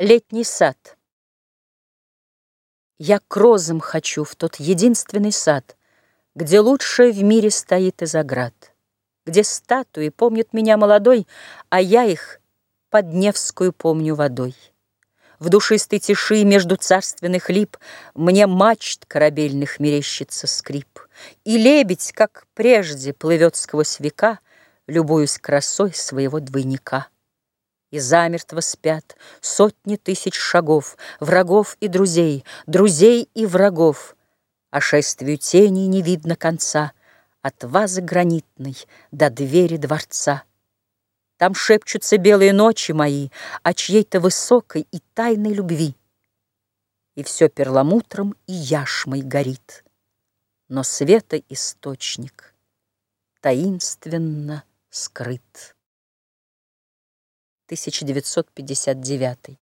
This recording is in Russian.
Летний сад. Я к розам хочу в тот единственный сад, Где лучшее в мире стоит из оград, Где статуи помнят меня молодой, А я их под Невскую помню водой. В душистой тиши между царственных лип Мне мачт корабельных мерещится скрип, И лебедь, как прежде, плывет сквозь века, Любуясь красой своего двойника. И замертво спят сотни тысяч шагов, Врагов и друзей, друзей и врагов. А шествию теней не видно конца От вазы гранитной до двери дворца. Там шепчутся белые ночи мои О чьей-то высокой и тайной любви. И все перламутром и яшмой горит, Но света источник таинственно скрыт. 1959